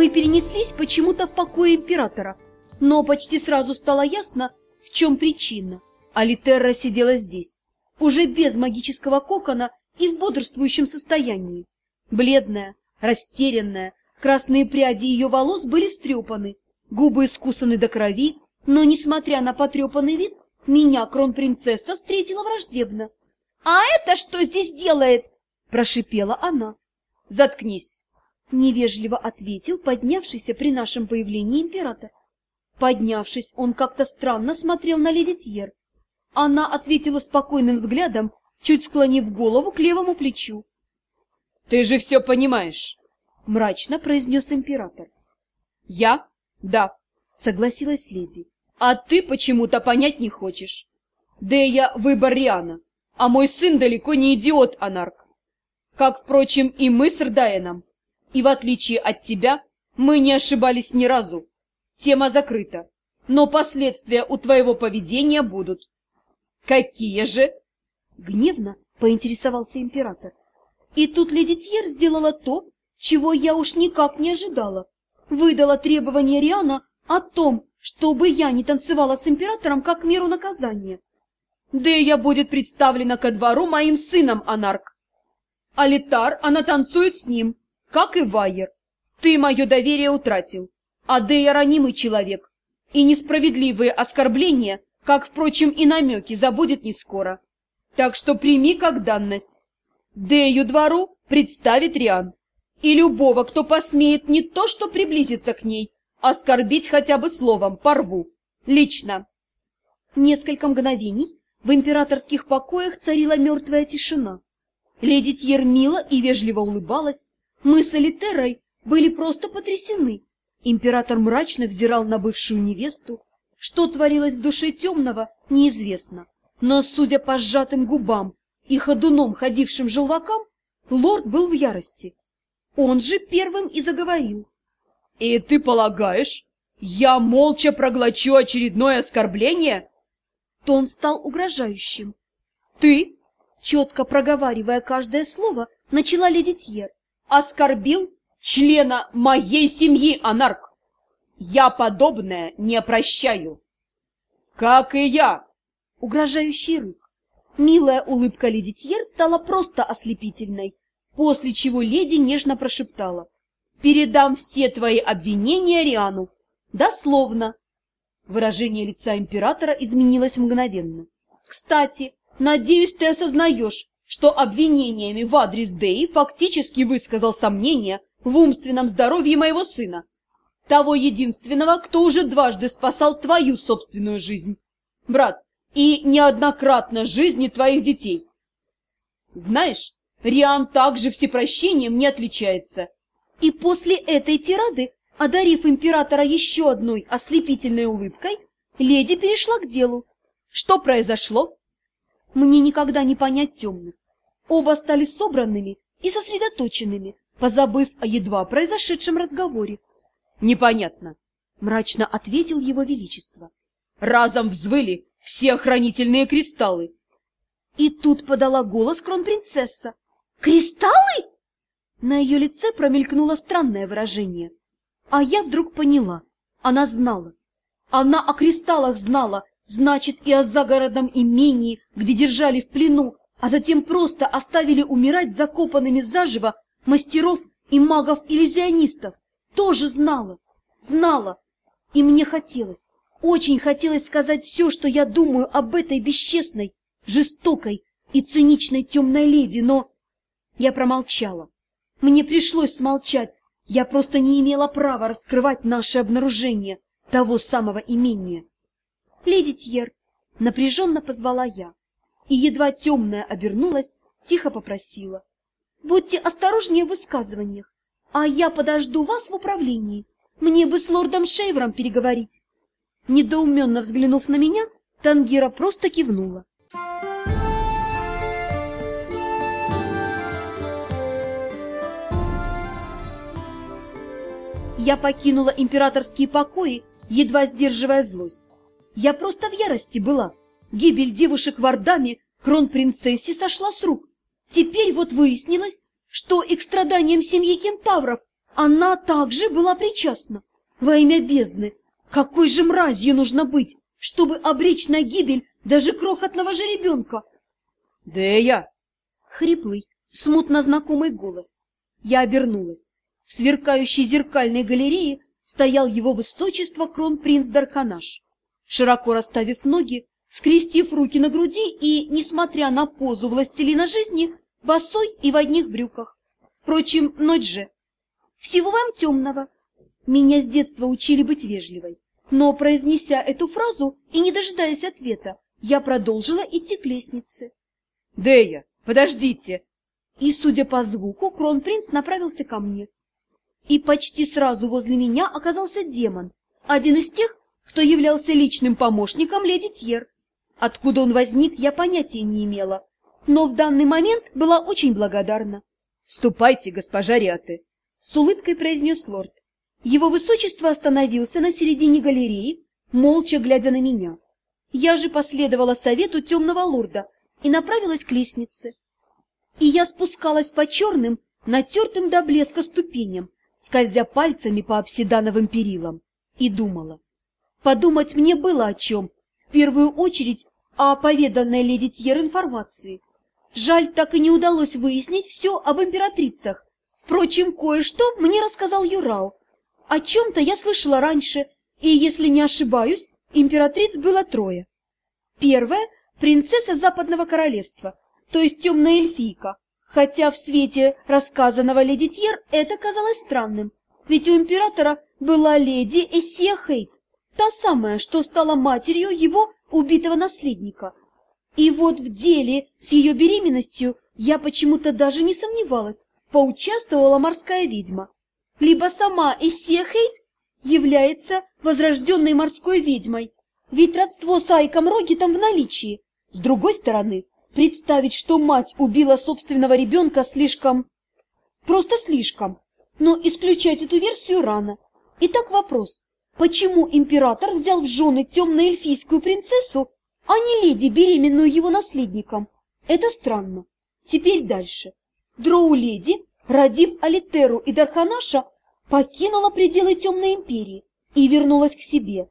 Мы перенеслись почему-то в покое императора, но почти сразу стало ясно, в чем причина. Алитерра сидела здесь, уже без магического кокона и в бодрствующем состоянии. Бледная, растерянная, красные пряди ее волос были встрепаны, губы искусаны до крови, но, несмотря на потрепанный вид, меня кронпринцесса встретила враждебно. «А это что здесь делает?» – прошипела она. «Заткнись!» – невежливо ответил поднявшийся при нашем появлении император. Поднявшись, он как-то странно смотрел на леди Тьер. Она ответила спокойным взглядом, чуть склонив голову к левому плечу. «Ты же все понимаешь!» — мрачно произнес император. «Я? Да», — согласилась леди. «А ты почему-то понять не хочешь. Дея — выбор Риана, а мой сын далеко не идиот, Анарк. Как, впрочем, и мы с Рдаеном. И в отличие от тебя, мы не ошибались ни разу. Тема закрыта, но последствия у твоего поведения будут. Какие же? Гневно поинтересовался император. И тут леди Тьер сделала то, чего я уж никак не ожидала. Выдала требование Риана о том, чтобы я не танцевала с императором как меру наказания. Дея будет представлена ко двору моим сыном, Анарк. Алитар, она танцует с ним, как и Вайер. Ты мое доверие утратил. Адея ранимый человек, и несправедливые оскорбления, как, впрочем, и намеки, забудет не скоро. Так что прими как данность. Дею двору представит Риан, и любого, кто посмеет не то что приблизиться к ней, оскорбить хотя бы словом, порву. Лично. Несколько мгновений в императорских покоях царила мертвая тишина. Леди Тьер мило и вежливо улыбалась. Мы с Элитерой были просто потрясены. Император мрачно взирал на бывшую невесту. Что творилось в душе темного, неизвестно. Но, судя по сжатым губам и ходуном ходившим желвакам, лорд был в ярости. Он же первым и заговорил. — И ты полагаешь, я молча проглочу очередное оскорбление? Тон стал угрожающим. — Ты, четко проговаривая каждое слово, начала леди Тьер, оскорбил члена моей семьи, Анарк. Я подобное не прощаю. Как и я. Угрожающий рык. Милая улыбка леди Тьер стала просто ослепительной, после чего леди нежно прошептала. «Передам все твои обвинения Риану. Дословно». Выражение лица императора изменилось мгновенно. «Кстати, надеюсь, ты осознаешь, что обвинениями в адрес Деи фактически высказал сомнения в умственном здоровье моего сына, того единственного, кто уже дважды спасал твою собственную жизнь, брат, и неоднократно жизни твоих детей. Знаешь, Риан также всепрощением не отличается. И после этой тирады, одарив императора еще одной ослепительной улыбкой, леди перешла к делу. Что произошло? Мне никогда не понять темных. Оба стали собранными и сосредоточенными, позабыв о едва произошедшем разговоре. «Непонятно», — мрачно ответил его величество. «Разом взвыли все охранительные кристаллы». И тут подала голос кронпринцесса. «Кристаллы?» На ее лице промелькнуло странное выражение. А я вдруг поняла. Она знала. Она о кристаллах знала, значит, и о загородном имении, где держали в плену, а затем просто оставили умирать закопанными заживо мастеров и магов-иллюзионистов. Тоже знала, знала. И мне хотелось, очень хотелось сказать все, что я думаю об этой бесчестной, жестокой и циничной темной леди, но я промолчала. Мне пришлось смолчать, я просто не имела права раскрывать наше обнаружение того самого имения. «Леди Тьер!» — напряженно позвала я, и едва темная обернулась, тихо попросила. Будьте осторожнее в высказываниях, а я подожду вас в управлении. Мне бы с лордом Шейвером переговорить. Недоуменно взглянув на меня, Тангира просто кивнула. Я покинула императорские покои, едва сдерживая злость. Я просто в ярости была. Гибель девушек в Ордаме кронпринцессе сошла с рук. Теперь вот выяснилось, что и к страданиям семьи кентавров она также была причастна. Во имя бездны, какой же мразью нужно быть, чтобы обречь на гибель даже крохотного жеребенка? Дея! Хриплый, смутно знакомый голос. Я обернулась. В сверкающей зеркальной галерее стоял его высочество кронпринц Дарханаш. Широко расставив ноги, скрестив руки на груди и, несмотря на позу властелина жизни, босой и в одних брюках. Впрочем, ночь же. Всего вам темного. Меня с детства учили быть вежливой. Но, произнеся эту фразу и не дожидаясь ответа, я продолжила идти к лестнице. — Дея, подождите! И, судя по звуку, кронпринц направился ко мне. И почти сразу возле меня оказался демон, один из тех, кто являлся личным помощником леди Тьер. Откуда он возник, я понятия не имела, но в данный момент была очень благодарна. — Ступайте, госпожа Ряты! — с улыбкой произнес лорд. Его высочество остановился на середине галереи, молча глядя на меня. Я же последовала совету темного лорда и направилась к лестнице. И я спускалась по черным, натертым до блеска ступеням, скользя пальцами по обсидановым перилам, и думала. Подумать мне было о чем, в первую очередь о поведанной леди Тьер информации. Жаль, так и не удалось выяснить все об императрицах. Впрочем, кое-что мне рассказал Юрау. О чем-то я слышала раньше, и, если не ошибаюсь, императриц было трое. Первая – принцесса Западного Королевства, то есть темная эльфийка, хотя в свете рассказанного леди Тьер это казалось странным, ведь у императора была леди Эссия Хейт, та самая, что стала матерью его убитого наследника. И вот в деле с ее беременностью я почему-то даже не сомневалась, поучаствовала морская ведьма либо сама Эссия Хейт является возрожденной морской ведьмой, ведь родство с Айком Рогитом в наличии. С другой стороны, представить, что мать убила собственного ребенка слишком... Просто слишком. Но исключать эту версию рано. Итак, вопрос. Почему император взял в жены темно-эльфийскую принцессу, а не леди, беременную его наследником? Это странно. Теперь дальше. Дроу-леди родив Алитеру и Дарханаша, покинула пределы Темной Империи и вернулась к себе.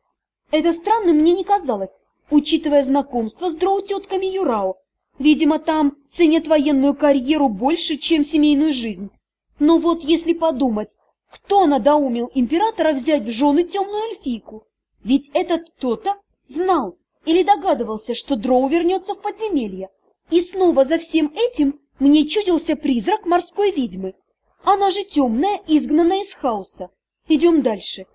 Это странным мне не казалось, учитывая знакомство с дроу-тетками Юрао. Видимо, там ценят военную карьеру больше, чем семейную жизнь. Но вот если подумать, кто надоумил императора взять в жены темную эльфийку? Ведь этот кто-то знал или догадывался, что дроу вернется в подземелье. И снова за всем этим мне чудился призрак морской ведьмы. Она же темная, изгнанная из хаоса. Идем дальше.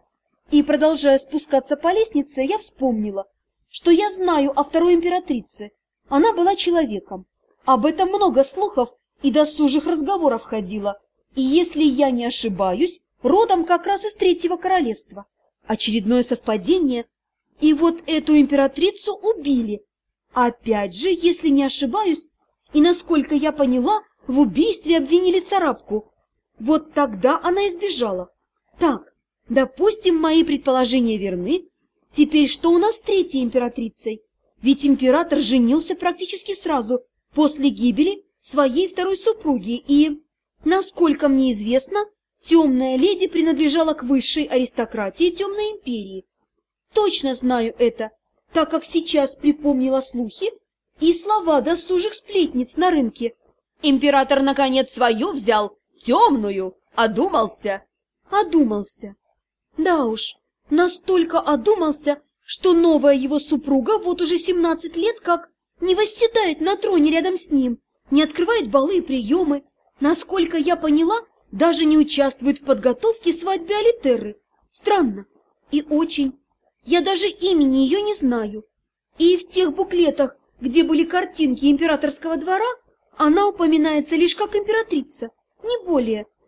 И, продолжая спускаться по лестнице, я вспомнила, что я знаю о второй императрице. Она была человеком. Об этом много слухов и досужих разговоров ходило. И если я не ошибаюсь, родом как раз из Третьего Королевства. Очередное совпадение. И вот эту императрицу убили. Опять же, если не ошибаюсь, и, насколько я поняла, в убийстве обвинили царапку. Вот тогда она избежала. Так, допустим, мои предположения верны. Теперь что у нас с третьей императрицей? Ведь император женился практически сразу, после гибели своей второй супруги, и, насколько мне известно, темная леди принадлежала к высшей аристократии темной империи. Точно знаю это, так как сейчас припомнила слухи, и слова досужих сплетниц на рынке. Император, наконец, свою взял, темную, одумался. Одумался. Да уж, настолько одумался, что новая его супруга вот уже семнадцать лет как не восседает на троне рядом с ним, не открывает балы и приемы. Насколько я поняла, даже не участвует в подготовке свадьбы Алитерры. Странно. И очень. Я даже имени ее не знаю. И в тех буклетах, где были картинки императорского двора, она упоминается лишь как императрица, не более.